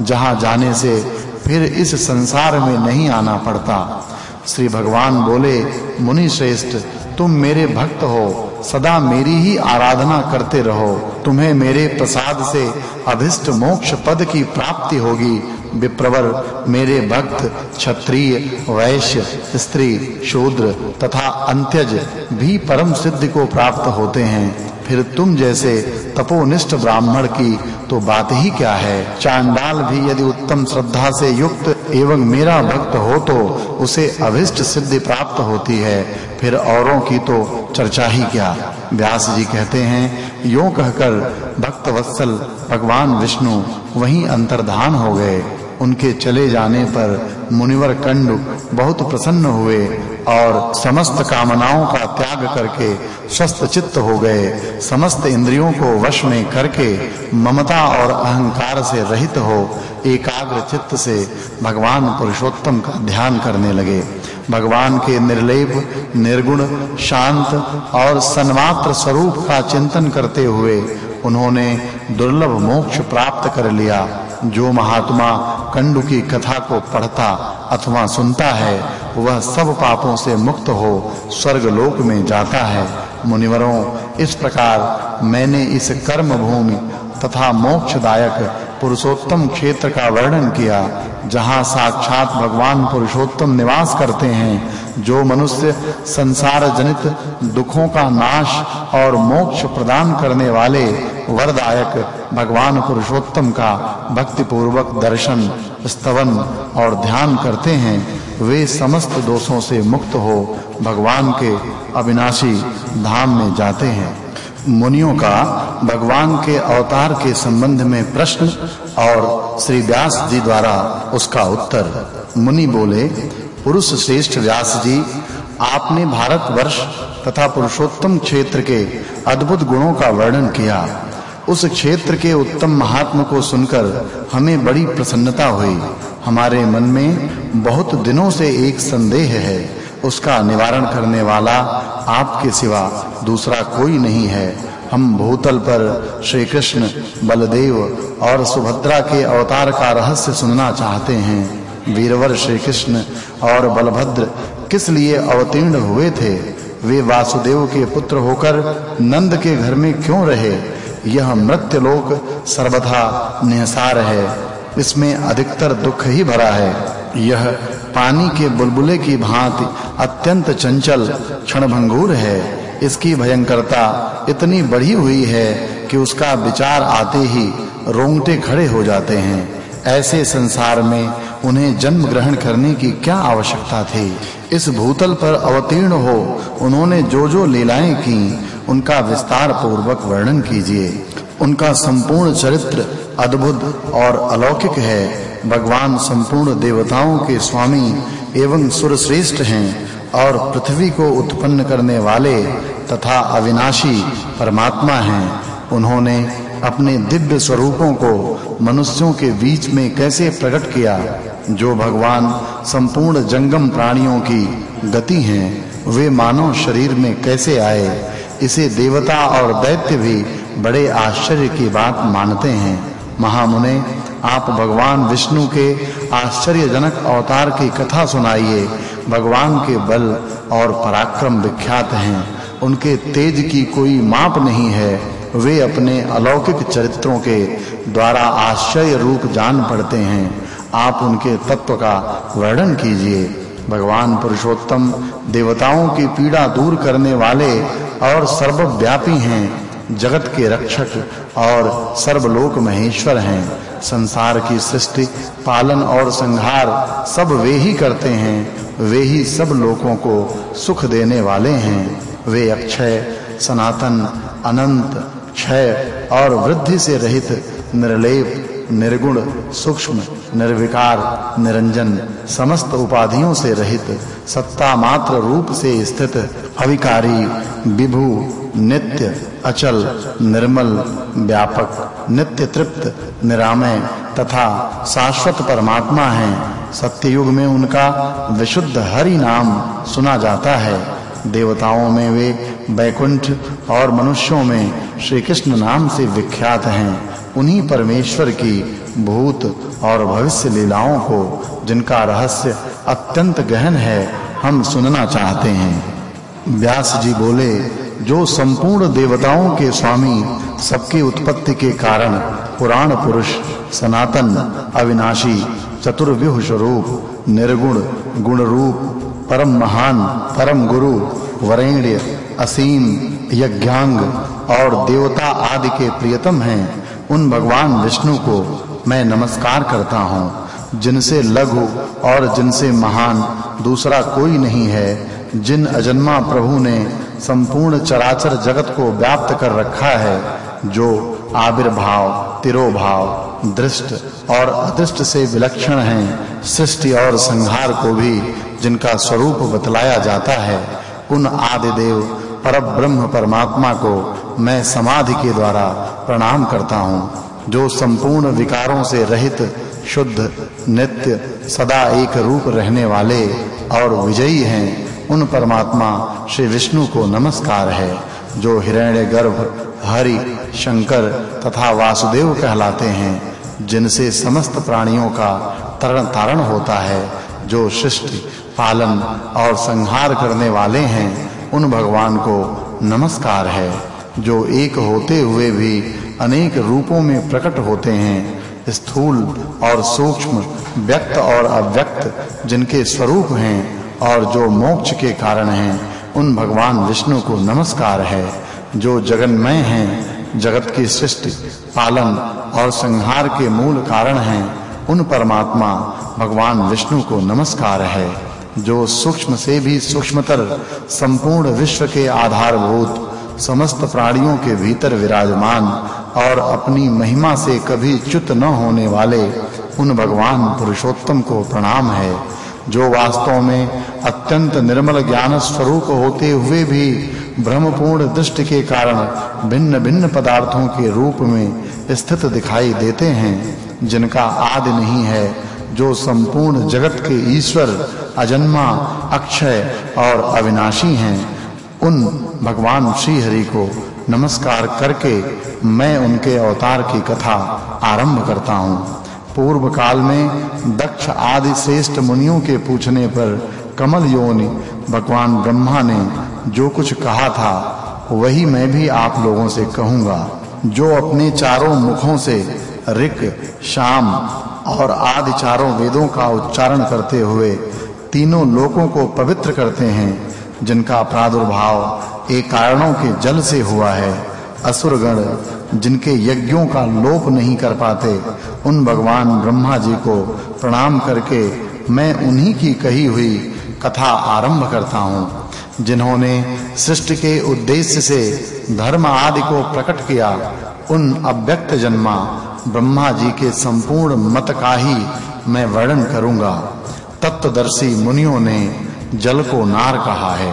जहाँ जाने से फिर इस संसार में नहीं आना पड़ता। श्री भगवान बोले, मुनि श्रेष्ठ, तुम मेरे भक्त हो। सदा मेरी ही आराधना करते रहो। तुम्हें मेरे प्रसाद से अभिष्ट मोक्ष पद की प्राप्ति होगी। विप्रवर, मेरे भक्त, क्षत्रिय, वैश्य, स्त्री, शूद्र तथा अंत्यज भी परम सिद्धि को प्राप्त होते हैं। फिर तुम जैसे तपोनिष्ठ ब्राह्मण की तो बात ही क्या है? चांडाल भी यदि उत्तम श्रद्धा से युक्त एवं मेरा भक्त हो तो उसे अभिष्ट सिद्धि प्राप्त होती है। फिर औरों की तो चर्चा ही क्या? व्यास जी कहते हैं, यूँ कहकर, भक्त वत्सल, भगवान विष्णु वहीं अंतर्धान हो गए। उनके चले जाने पर मुनिवर कंडु बहुत प्रसन्न हुए और समस्त कामनाओं का त्याग करके स्वस्थ चित्त हो गए। समस्त इंद्रियों को वश में करके ममता और अहंकार से रहित हो एकाग्र चित्त से भगवान पुरुषोत्तम का ध्यान करने लगे। भगवान के निर्लेप, निर्गुण, शांत और सन्मात्र स्वरूप का चिंतन करते हुए उन्होंने दुर्लभ मोक्ष प्राप्त कर लिया। जो महात्मा कंडु की कथा को पढ़ता अथवा सुनता है, वह सब पापों से मुक्त हो स्वर्ग लोक में जाता है। मुनिवरों, इस प्रकार मैंने इस कर्म भूमि तथा मोक्षदायक पुरुषोत्तम क्षेत्र का वर्णन किया, जहाँ साक्षात भगवान पुरुषोत्तम निवास करते हैं, जो मनुष्य संसार जनित दुखों का नाश और मोक्ष प्रदान करने वाले वरदायक भगवान पुरुषोत्तम का भक्ति पूर्वक दर्शन, स्तवन और ध्यान करते हैं, वे समस्त दोषों से मुक्त हो भगवान के अविनाशी धाम में जाते हैं। मुनियों का भगवान के अवतार के संबंध में प्रश्न और श्री व्यास जी द्वारा उसका उत्तर। मुनि बोले, पुरुष श्रेष्ठ व्यास जी, आपने भारत वर्ष तथा पुरुषोत्तम क्षेत्र के अद्भुत गुणों का वर्णन किया। उस क्षेत्र के उत्तम महात्मा को सुनकर हमें बड़ी प्रसन्नता हुई। हमारे मन में बहुत दिनों से एक संदेह है। उसका निवारण करने वाला आपके सिवा दूसरा कोई नहीं है। हम भूतल पर श्री कृष्ण बलदेव और सुभद्रा के अवतार का रहस्य सुनना चाहते हैं। वीरवर श्री कृष्ण और बलभद्र किस लिए अवतीर्ण हुए थे? वे वासुदेव के पुत्र होकर नंद के घर में क्यों रहे? यह मृत्यु लोक सर्वथा निहसार है। इसमें अधिकतर दुख ही भरा है। यह पानी के बुलबुले की भांति अत्यंत चंचल क्षणभंगुर है। इसकी भयंकरता इतनी बढ़ी हुई है कि उसका विचार आते ही रोंगटे खड़े हो जाते हैं। ऐसे संसार में उन्हें जन्म ग्रहण करने की क्या आवश्यकता थी? इस भूतल पर अवतीर्ण हो उन्होंने जो जो लीलाएँ की, उनका विस्तार पूर्वक वर्णन कीजिए। उनका संपूर्ण चरित्र अद्भुत और अलौकिक है। भगवान संपूर्ण देवताओं के स्वामी एवं सुरश्रेष्ठ हैं और पृथ्वी को उत्पन्न करने वाले तथा अविनाशी परमात्मा हैं। उन्होंने अपने दिव्य स्वरूपों को मनुष्यों के बीच में कैसे प्रकट किया? जो भगवान संपूर्ण जंगम प्राणियों की गति हैं, वे मानव शरीर में कैसे आए? इसे देवता और दैत्य भी बड़े आश्चर्य की बात मानते हैं। महामुने आप भगवान विष्णु के आश्चर्यजनक अवतार की कथा सुनाइए। भगवान के बल और पराक्रम विख्यात हैं। उनके तेज की कोई माप नहीं है। वे अपने अलौकिक चरित्रों के द्वारा आश्चर्य रूप जान पड़ते हैं। आप उनके तत्व का वर्णन कीजिए। भगवान पुरुषोत्तम देवताओं की पीड़ा दूर करने वाले और सर्वव्यापी हैं। जगत के रक्षक और सर्वलोक महेश्वर हैं। संसार की सृष्टि, पालन और संहार सब वे ही करते हैं, वे ही सब लोगों को सुख देने वाले हैं। वे अक्षय, सनातन, अनंत, क्षय और वृद्धि से रहित, निर्लेप, निर्गुण, सूक्ष्म निर्विकार, निरंजन, समस्त उपाधियों से रहित सत्ता मात्र रूप से स्थित, अविकारी, विभु, नित्य, अचल, निर्मल, व्यापक, नित्य तृप्त, निरामय तथा शाश्वत परमात्मा हैं। सत्ययुग में उनका विशुद्ध हरि नाम सुना जाता है। देवताओं में वे बैकुंठ और मनुष्यों में श्री कृष्ण नाम से विख्यात हैं। उन्हीं परमेश्वर की भूत और भविष्य लीलाओं को, जिनका रहस्य अत्यंत गहन है, हम सुनना चाहते हैं। व्यास जी बोले, जो संपूर्ण देवताओं के स्वामी, सबकी उत्पत्ति के कारण पुराण पुरुष, सनातन, अविनाशी चतुर्व्यूह स्वरूप निर्गुण गुण रूप परम महान, परम गुरु, वरेण्य, असीम, यज्ञांग और देवता आदि के प्रियतम हैं उन भगवान विष्णु को मैं नमस्कार करता हूँ, जिनसे लघु और जिनसे महान दूसरा कोई नहीं है, जिन अजन्मा प्रभु ने संपूर्ण चराचर जगत को व्याप्त कर रखा है, जो आविर्भाव, तिरोभाव, दृष्ट और अदृष्ट से विलक्षण हैं, सृष्टि और संहार को भी जिनका स्वरूप बतलाया जाता है, उन आदि देव पर ब्रह्म परमात्मा को मैं समाधि के द्वारा प्रणाम करता हूँ, जो संपूर्ण विकारों से रहित, शुद्ध, नित्य, सदा एक रूप रहने वाले और विजयी हैं, उन परमात्मा श्री विष्णु को नमस्कार है, जो हिरण्यगर्भ हरि, शंकर तथा वासुदेव कहलाते हैं, जिनसे समस्त प्राणियों का तरण तारण होता है, जो सृष्टि पालन और संहार करने वाले हैं, उन भगवान को नमस्कार है। जो एक होते हुए भी अनेक रूपों में प्रकट होते हैं, स्थूल और सूक्ष्म, व्यक्त और अव्यक्त जिनके स्वरूप हैं और जो मोक्ष के कारण हैं, उन भगवान विष्णु को नमस्कार है। जो जगन्मय हैं, जगत की सृष्टि, पालन और संहार के मूल कारण हैं, उन परमात्मा भगवान विष्णु को नमस्कार है। जो सूक्ष्म से भी सूक्ष्मतर, संपूर्ण विश्व के आधारभूत समस्त प्राणियों के भीतर विराजमान और अपनी महिमा से कभी च्युत न होने वाले उन भगवान पुरुषोत्तम को प्रणाम है, जो वास्तव में अत्यंत निर्मल ज्ञान स्वरूप होते हुए भी ब्रह्मपूर्ण दृष्टि के कारण भिन्न-भिन्न पदार्थों के रूप में स्थित दिखाई देते हैं, जिनका आदि नहीं है, जो संपूर्ण जगत के ईश्वर, अजन्मा, अक्षय और अविनाशी हैं। उन भगवान श्री हरि को नमस्कार करके मैं उनके अवतार की कथा आरंभ करता हूँ। पूर्व काल में दक्ष आदि श्रेष्ठ मुनियों के पूछने पर कमल योनि भगवान ब्रह्मा ने जो कुछ कहा था, वही मैं भी आप लोगों से कहूँगा। जो अपने चारों मुखों से ऋक, शाम और आदि चारों वेदों का उच्चारण करते हुए तीनों लोकों को पवित्र करते हैं जिनका प्रादुर्भाव एक कारणों के जल से हुआ है, असुरगण, जिनके यज्ञों का लोप नहीं कर पाते, उन भगवान ब्रह्मा जी को प्रणाम करके मैं उन्हीं की कही हुई कथा आरंभ करता हूँ, जिन्होंने सृष्टि के उद्देश्य से धर्म आदि को प्रकट किया, उन अव्यक्त जन्मा ब्रह्मा जी के संपूर्ण मत का ही मैं वर्णन करूँगा। तत्वदर्शी मुनियों ने जल को नार कहा है।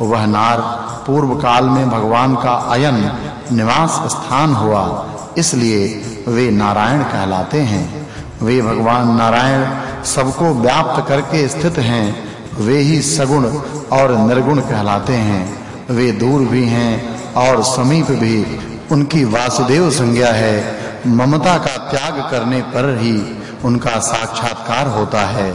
वह नार पूर्व काल में भगवान का अयन निवास स्थान हुआ, इसलिए वे नारायण कहलाते हैं। वे भगवान नारायण सबको व्याप्त करके स्थित हैं, वे ही सगुण और निर्गुण कहलाते हैं। वे दूर भी हैं और समीप भी। उनकी वासुदेव संज्ञा है, ममता का त्याग करने पर ही उनका साक्षात्कार होता है।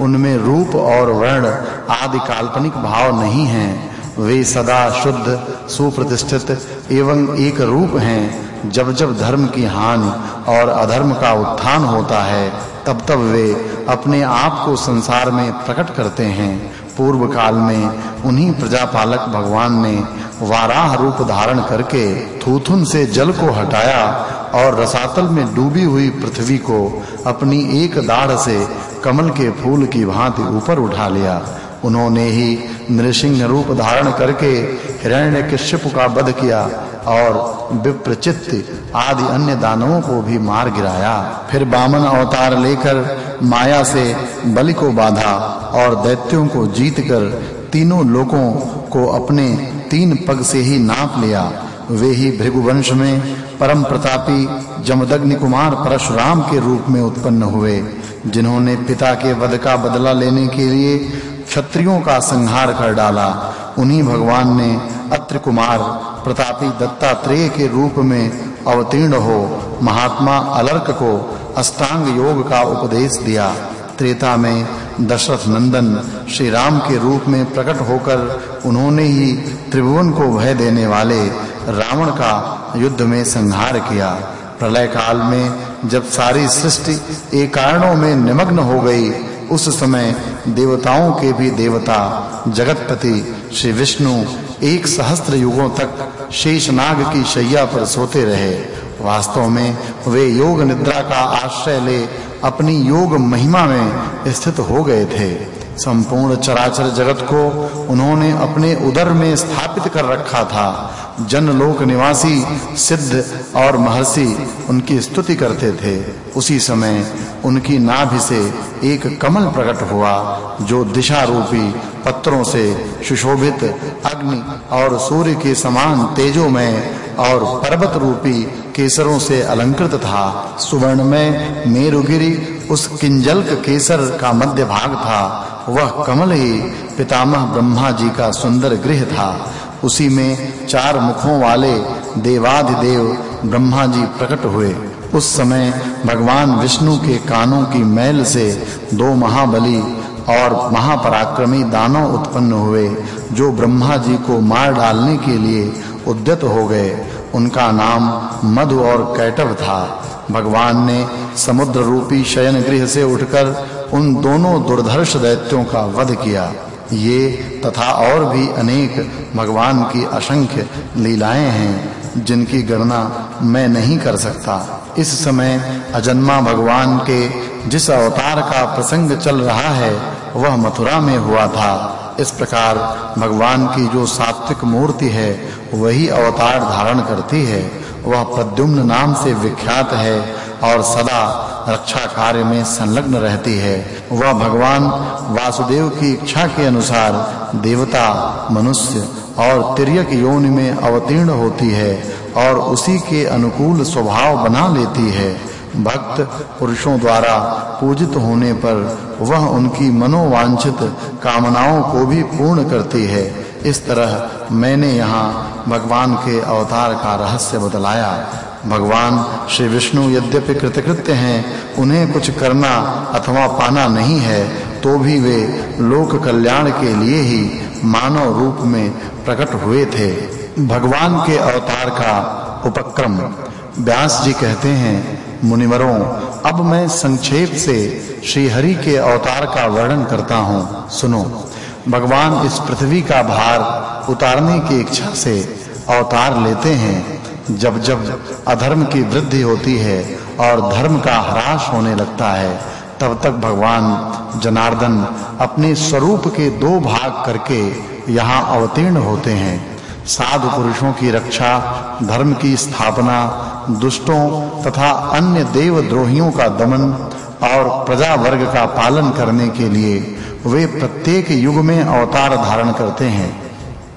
उनमें रूप और वर्ण आदि काल्पनिक भाव नहीं हैं। वे सदा शुद्ध, सुप्रतिष्ठित एवं एक रूप हैं। जब जब धर्म की हानि और अधर्म का उत्थान होता है, तब तब वे अपने आप को संसार में प्रकट करते हैं। पूर्व काल में उन्हीं प्रजापालक भगवान ने वाराह रूप धारण करके थूथुन से जल को हटाया और रसातल में डूबी हुई पृथ्वी को अपनी एक दाढ़ से कमल के फूल की भांति ऊपर उठा लिया। उन्होंने ही नृसिंह रूप धारण करके हिरण्यकश्यप का वध किया और विप्रचित्त आदि अन्य दानवों को भी मार गिराया। फिर बामन अवतार लेकर माया से बलि को बाधा और दैत्यों को जीतकर तीनों लोकों को अपने तीन पग से ही नाप लिया। वे ही भृगुवंश में परम प्रतापी जमदग्नि कुमार परशुराम के रूप में उत्पन्न हुए। जिन्होंने पिता के वध का बदला लेने के लिए क्षत्रियों का संहार कर डाला, उन्हीं भगवान ने अत्र कुमार प्रतापी दत्तात्रेय के रूप में अवतीर्ण हो महात्मा अलर्क को अष्टांग योग का उपदेश दिया। त्रेता में दशरथ नंदन श्री राम के रूप में प्रकट होकर उन्होंने ही त्रिभुवन को भय देने वाले रावण का युद्ध में संहार किया। प्रलय काल में जब सारी सृष्टि एक कारणों में निमग्न हो गई, उस समय देवताओं के भी देवता, जगतपति, श्री विष्णु, एक सहस्त्र युगों तक शेषनाग की शैया पर सोते रहे। वास्तव में वे योग निद्रा का आश्रय ले अपनी योग महिमा में स्थित हो गए थे। संपूर्ण चराचर जगत को उन्होंने अपने उदर में स्थापित कर रखा था। जनलोक निवासी, सिद्ध और महर्षि उनकी स्तुति करते थे। उसी समय उनकी नाभि से एक कमल प्रकट हुआ, जो दिशा रूपी पत्रों से सुशोभित अग्नि और सूर्य के समान तेजोमय और पर्वत रूपी केसरों से अलंकृत था। सुवर्ण में मेरुगिरी उस किंजल्क केसर का मध्य भाग था। वह कमल ही पितामह ब्रह्मा जी का सुंदर गृह था। उसी में चार मुखों वाले देवाधिदेव ब्रह्मा जी प्रकट हुए। उस समय भगवान विष्णु के कानों की मैल से दो महाबली और महापराक्रमी दानव उत्पन्न हुए, जो ब्रह्मा जी को मार डालने के लिए उद्यत हो गए। उनका नाम मधु और कैटव था। भगवान ने समुद्र रूपी शयन गृह से उठकर उन दोनों दुर्धर्ष दैत्यों का वध किया। ये तथा और भी अनेक भगवान की असंख्य लीलाएँ हैं, जिनकी गणना मैं नहीं कर सकता। इस समय अजन्मा भगवान के जिस अवतार का प्रसंग चल रहा है, वह मथुरा में हुआ था। इस प्रकार भगवान की जो सात्विक मूर्ति है, वही अवतार धारण करती है। वह प्रद्युम्न नाम से विख्यात है और सदा रक्षा कार्य में संलग्न रहती है। वह भगवान वासुदेव की इच्छा के अनुसार देवता, मनुष्य और तिर्यक योनि में अवतीर्ण होती है और उसी के अनुकूल स्वभाव बना लेती है। भक्त पुरुषों द्वारा पूजित होने पर वह उनकी मनोवांछित कामनाओं को भी पूर्ण करती है। इस तरह मैंने यहाँ भगवान के अवतार का रहस्य बतलाया। भगवान श्री विष्णु यद्यपि कृतकृत्य हैं, उन्हें कुछ करना अथवा पाना नहीं है तो भी वे लोक कल्याण के लिए ही मानव रूप में प्रकट हुए थे। भगवान के अवतार का उपक्रम। व्यास जी कहते हैं, मुनिवरों, अब मैं संक्षेप से श्री हरि के अवतार का वर्णन करता हूँ। सुनो। भगवान इस पृथ्वी का भार उतारने की इच्छा से अवतार लेते हैं। जब जब अधर्म की वृद्धि होती है और धर्म का ह्रास होने लगता है, तब तक भगवान जनार्दन अपने स्वरूप के दो भाग करके यहाँ अवतीर्ण होते हैं। साधु पुरुषों की रक्षा, धर्म की स्थापना, दुष्टों तथा अन्य देवद्रोहियों का दमन और प्रजा वर्ग का पालन करने के लिए वे प्रत्येक युग में अवतार धारण करते हैं।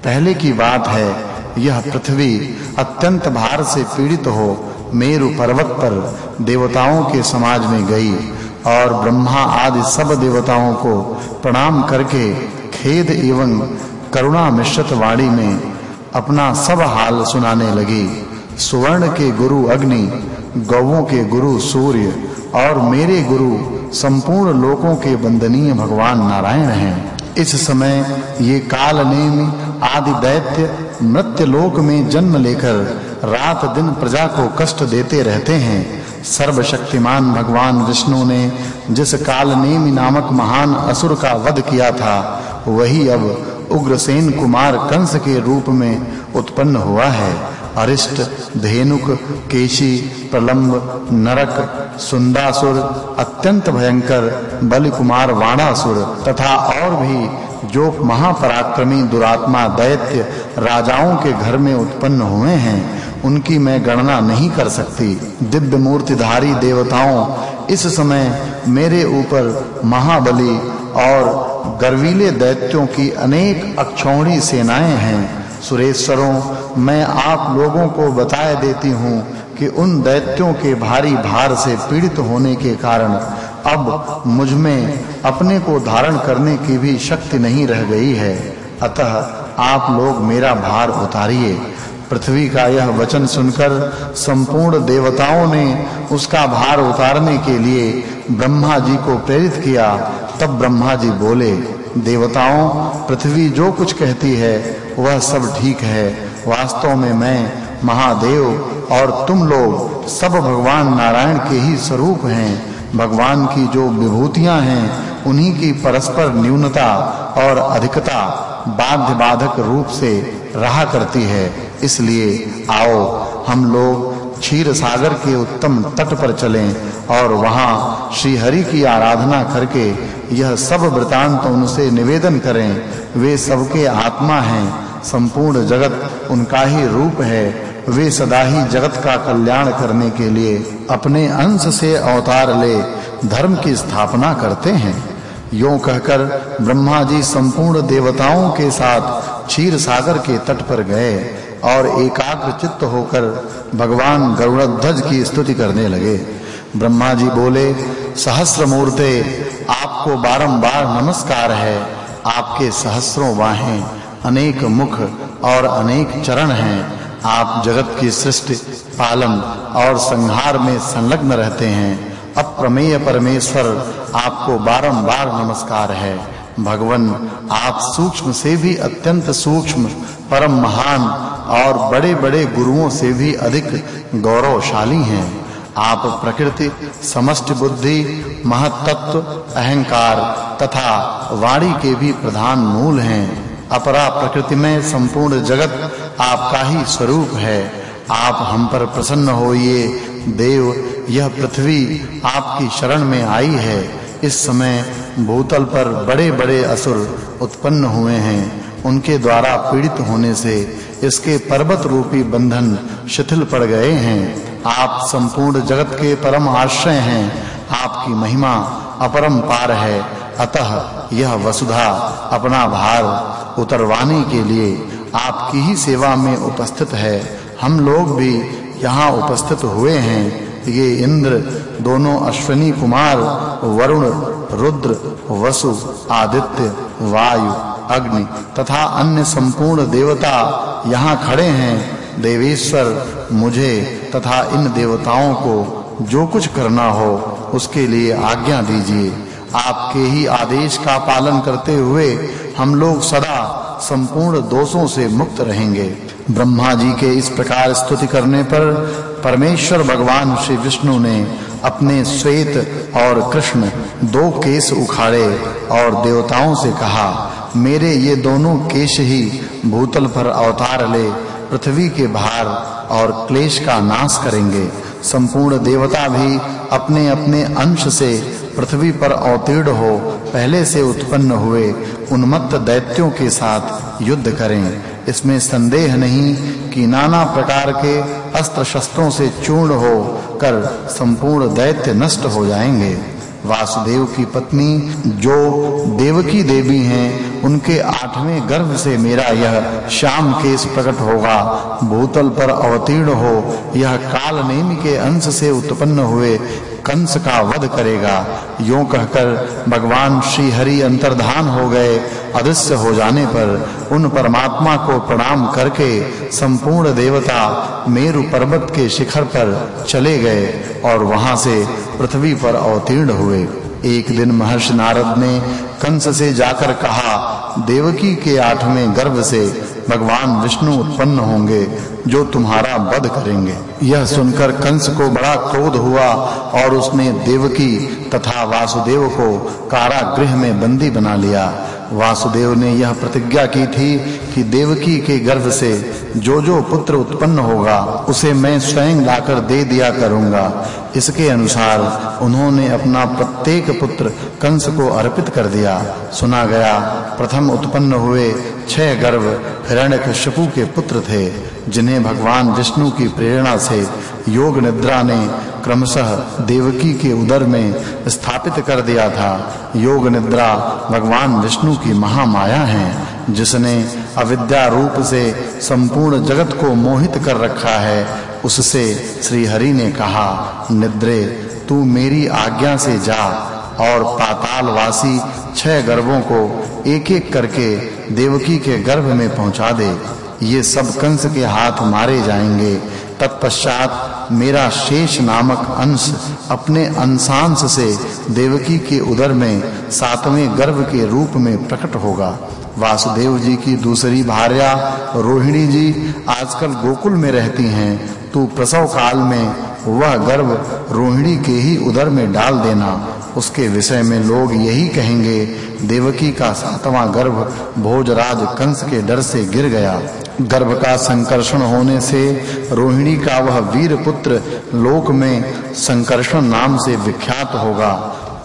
पहले की बात है यह पृथ्वी अत्यंत भार से पीड़ित हो, मेरु पर्वत पर देवताओं के समाज में गई और ब्रह्मा आदि सब देवताओं को प्रणाम करके खेद एवं करुणा मिश्रित वाणी में अपना सब हाल सुनाने लगी। सुवर्ण के गुरु अग्नि गौओं के गुरु सूर्य और मेरे गुरु संपूर्ण लोकों के वंदनीय भगवान नारायण हैं। इस समय ये काल नेम आदि दैत्य मृत्यु लोक में जन्म लेकर रात दिन प्रजा को कष्ट देते रहते हैं। सर्वशक्तिमान भगवान विष्णु ने जिस काल नेमि नामक महान असुर का वध किया था, वही अब उग्रसेन कुमार कंस के रूप में उत्पन्न हुआ है। अरिष्ट, धेनुक, केशी, प्रलंब, नरक, सुंदासुर, अत्यंत भयंकर बलि कुमार वाणासुर तथा और भी जो महापराक्रमी दुरात्मा दैत्य राजाओं के घर में उत्पन्न हुए हैं, उनकी मैं गणना नहीं कर सकती। दिव्य मूर्तिधारी देवताओं, इस समय मेरे ऊपर महाबली और गर्वीले दैत्यों की अनेक अक्षौणी सेनाएँ हैं। सुरेश्वरों, मैं आप लोगों को बताए देती हूँ कि उन दैत्यों के भारी भार से पीड़ित होने के कारण अब मुझमें अपने को धारण करने की भी शक्ति नहीं रह गई है। अतः आप लोग मेरा भार उतारिए। पृथ्वी का यह वचन सुनकर संपूर्ण देवताओं ने उसका भार उतारने के लिए ब्रह्मा जी को प्रेरित किया। तब ब्रह्मा जी बोले, देवताओं, पृथ्वी जो कुछ कहती है, वह सब ठीक है। वास्तव में मैं महादेव और तुम लोग सब भगवान नारायण के ही स्वरूप हैं। भगवान की जो विभूतियाँ हैं, उन्हीं की परस्पर न्यूनता और अधिकता बाध्य बाधक रूप से रहा करती है। इसलिए आओ, हम लोग क्षीर सागर के उत्तम तट पर चलें और वहाँ श्री हरि की आराधना करके यह सब वृतांत उनसे निवेदन करें। वे सबके आत्मा हैं, संपूर्ण जगत उनका ही रूप है। वे सदा ही जगत का कल्याण करने के लिए अपने अंश से अवतार ले धर्म की स्थापना करते हैं। यों कहकर ब्रह्मा जी संपूर्ण देवताओं के साथ क्षीर सागर के तट पर गए और एकाग्र चित्त होकर भगवान गरुड़ध्वज की स्तुति करने लगे। ब्रह्मा जी बोले सहस्र मूर्ते आपको बारंबार नमस्कार है। आपके सहस्रों बाहें अनेक मुख और अनेक चरण हैं। आप जगत की सृष्टि पालन और संहार में संलग्न रहते हैं। अप्रमेय परमेश्वर आपको बारंबार नमस्कार है। भगवन, आप सूक्ष्म से भी अत्यंत सूक्ष्म, परम महान और बड़े-बड़े गुरुओं से भी अधिक गौरवशाली हैं। आप प्रकृति समष्टि बुद्धि, महत्त्व, अहंकार तथा वाणी के भी प्रधान मूल हैं। अपरा प्रकृति में संपूर्ण जगत आपका ही स्वरूप है। आप हम पर प्रसन्न होइए। देव, यह पृथ्वी आपकी शरण में आई है। इस समय भूतल पर बड़े-बड़े असुर उत्पन्न हुए हैं। उनके द्वारा पीड़ित होने से इसके पर्वत रूपी बंधन शिथिल पड़ गए हैं। आप संपूर्ण जगत के परम आश्रय हैं। आपकी महिमा अपरंपार है। अतः यह वसुधा, अपना भार उतरवाने के लिए आपकी ही सेवा में उपस्थित है। हम लोग भी यहाँ उपस्थित हुए हैं। ये इंद्र, दोनों अश्विनी कुमार, वरुण, रुद्र, वसु, आदित्य, वायु, अग्नि तथा अन्य संपूर्ण देवता यहाँ खड़े हैं। देवेश्वर, मुझे तथा इन देवताओं को जो कुछ करना हो, उसके लिए आज्ञा दीजिए। आपके ही आदेश का पालन करते हुए हम लोग सदा संपूर्ण दोषों से मुक्त रहेंगे। ब्रह्मा जी के इस प्रकार स्तुति करने पर परमेश्वर भगवान श्री विष्णु ने अपने श्वेत और कृष्ण दो केश उखाड़े और देवताओं से कहा, मेरे ये दोनों केश ही भूतल पर अवतार ले, पृथ्वी के भार और क्लेश का नाश करेंगे। संपूर्ण देवता भी अपने-अपने अंश से पृथ्वी पर अवतीर्ण हो, पहले से उत्पन्न हुए उन्मत्त दैत्यों के साथ युद्ध करें। इसमें संदेह नहीं कि नाना प्रकार के अस्त्र शस्त्रों से चूर्ण हो कर संपूर्ण दैत्य नष्ट हो जाएँगे। वासुदेव की पत्नी, जो देवकी देवी हैं, उनके आठवें गर्भ से मेरा यह श्याम केस प्रकट होगा। भूतल पर अवतीर्ण हो, यह काल नेमि के अंश से उत्पन्न हुए कंस का वध करेगा। यूँ कहकर भगवान श्री हरि अंतर्धान हो गए। अदृश्य हो जाने पर उन परमात्मा को प्रणाम करके संपूर्ण देवता मेरु पर्वत के शिखर पर चले गए और वहाँ से पृथ्वी पर अवतीर्ण हुए। एक दिन महर्षि नारद ने कंस से जाकर कहा, देवकी के आठवें गर्भ से भगवान विष्णु उत्पन्न होंगे। जो तुम्हारा वध करेंगे। यह सुनकर कंस को बड़ा क्रोध हुआ और उसने देवकी तथा वासुदेव को कारागृह में बंदी बना लिया। वासुदेव ने यह प्रतिज्ञा की थी कि देवकी के गर्भ से जो जो पुत्र उत्पन्न होगा, उसे मैं स्वयं लाकर दे दिया करूँगा। इसके अनुसार उन्होंने अपना प्रत्येक पुत्र कंस को अर्पित कर दिया। सुना गया, प्रथम उत्पन्न हुए छह गर्भ हिरण्यकश्यपु के पुत्र थे। जिन्हें भगवान विष्णु की प्रेरणा से योग निद्रा ने क्रमशः देवकी के उदर में स्थापित कर दिया था। योग निद्रा भगवान विष्णु की महामाया है, जिसने अविद्या रूप से संपूर्ण जगत को मोहित कर रखा है। उससे श्री हरि ने कहा, निद्रे, तू मेरी आज्ञा से जा और पातालवासी छह गर्भों को एक-एक करके देवकी के गर्भ में पहुँचा दे। ये सब कंस के हाथ मारे जाएँगे। तत्पश्चात मेरा शेष नामक अंश अपने अंशांश से देवकी के उदर में सातवें गर्भ के रूप में प्रकट होगा। वासुदेव जी की दूसरी भार्या रोहिणी जी आजकल गोकुल में रहती हैं। तू प्रसव काल में वह गर्भ रोहिणी के ही उदर में डाल देना। उसके विषय में लोग यही कहेंगे, देवकी का सातवां गर्भ भोजराज कंस के डर से गिर गया। गर्भ का संकर्षण होने से रोहिणी का वह वीर पुत्र लोक में संकर्षण नाम से विख्यात होगा।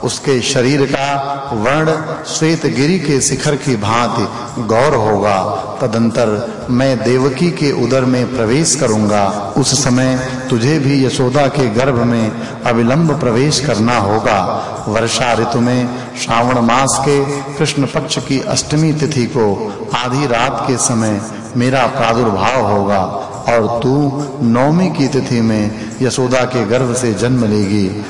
उसके शरीर का वर्ण श्वेत गिरी के शिखर की भांति गौर होगा। तदंतर मैं देवकी के उदर में प्रवेश करूँगा। उस समय तुझे भी यशोदा के गर्भ में अविलंब प्रवेश करना होगा। वर्षा ऋतु में श्रावण मास के कृष्ण पक्ष की अष्टमी तिथि को आधी रात के समय मेरा प्रादुर्भाव होगा और तू नौमी की तिथि में यशोदा के गर्भ से जन्म लेगी।